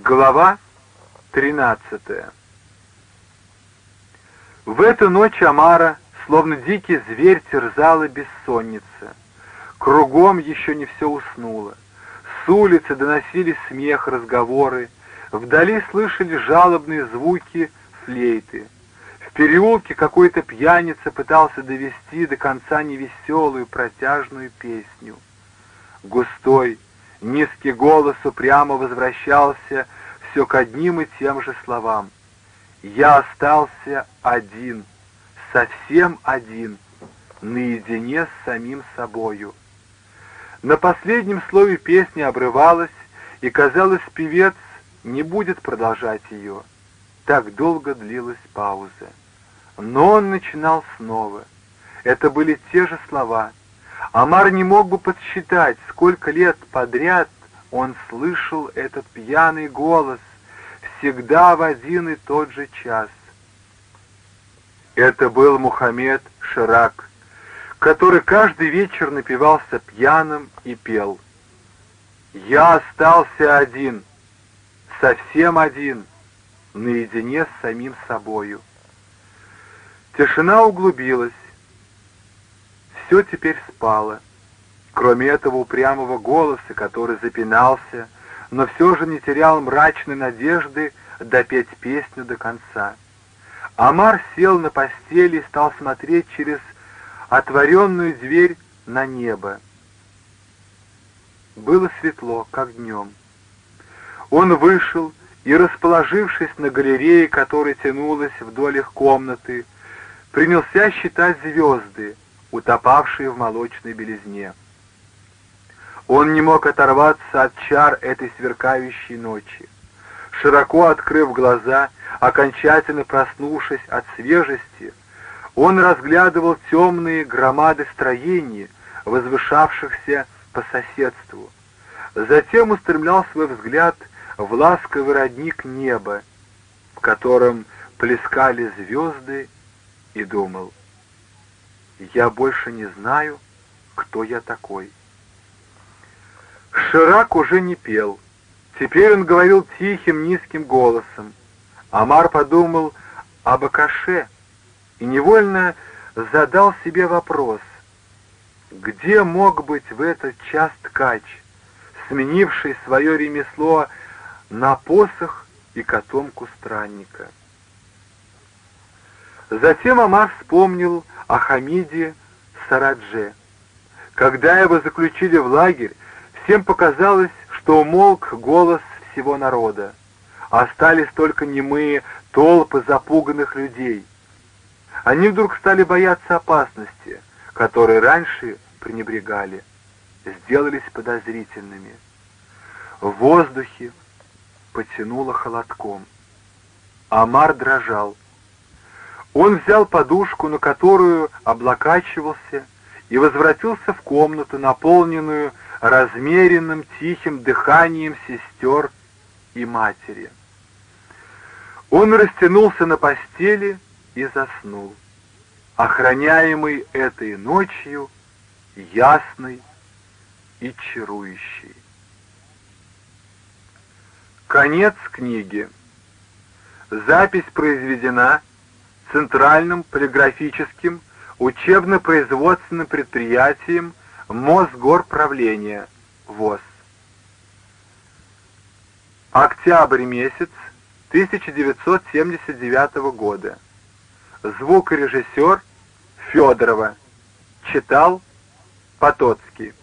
Глава 13 В эту ночь Амара, словно дикий зверь, терзала бессонница. Кругом еще не все уснуло. С улицы доносились смех, разговоры. Вдали слышали жалобные звуки флейты. В переулке какой-то пьяница пытался довести до конца невеселую протяжную песню. Густой, Низкий голос упрямо возвращался все к одним и тем же словам. Я остался один, совсем один, наедине с самим собою. На последнем слове песни обрывалась, и, казалось, певец не будет продолжать ее. Так долго длилась пауза. Но он начинал снова. Это были те же слова — Амар не мог бы подсчитать, сколько лет подряд он слышал этот пьяный голос, всегда в один и тот же час. Это был Мухаммед Ширак, который каждый вечер напивался пьяным и пел. «Я остался один, совсем один, наедине с самим собою». Тишина углубилась, все теперь спало, кроме этого упрямого голоса, который запинался, но все же не терял мрачной надежды допеть песню до конца. Амар сел на постели и стал смотреть через отворенную дверь на небо. Было светло, как днем. Он вышел и, расположившись на галерее, которая тянулась вдоль их комнаты, принялся считать звезды, утопавшие в молочной белизне. Он не мог оторваться от чар этой сверкающей ночи. Широко открыв глаза, окончательно проснувшись от свежести, он разглядывал темные громады строений, возвышавшихся по соседству. Затем устремлял свой взгляд в ласковый родник неба, в котором плескали звезды, и думал — я больше не знаю, кто я такой. Ширак уже не пел. Теперь он говорил тихим, низким голосом. Амар подумал об Акаше и невольно задал себе вопрос, где мог быть в этот час ткач, сменивший свое ремесло на посох и котомку странника. Затем Амар вспомнил о Хамиде Сарадже. Когда его заключили в лагерь, всем показалось, что умолк голос всего народа. Остались только немые толпы запуганных людей. Они вдруг стали бояться опасности, которые раньше пренебрегали, сделались подозрительными. В воздухе потянуло холодком. Амар дрожал. Он взял подушку, на которую облокачивался, и возвратился в комнату, наполненную размеренным тихим дыханием сестер и матери. Он растянулся на постели и заснул, охраняемый этой ночью, ясной и чарующей. Конец книги. Запись произведена Центральным полиграфическим учебно-производственным предприятием Мосгорправления ВОЗ. Октябрь месяц 1979 года. Звукорежиссер Федорова. Читал Потоцкий.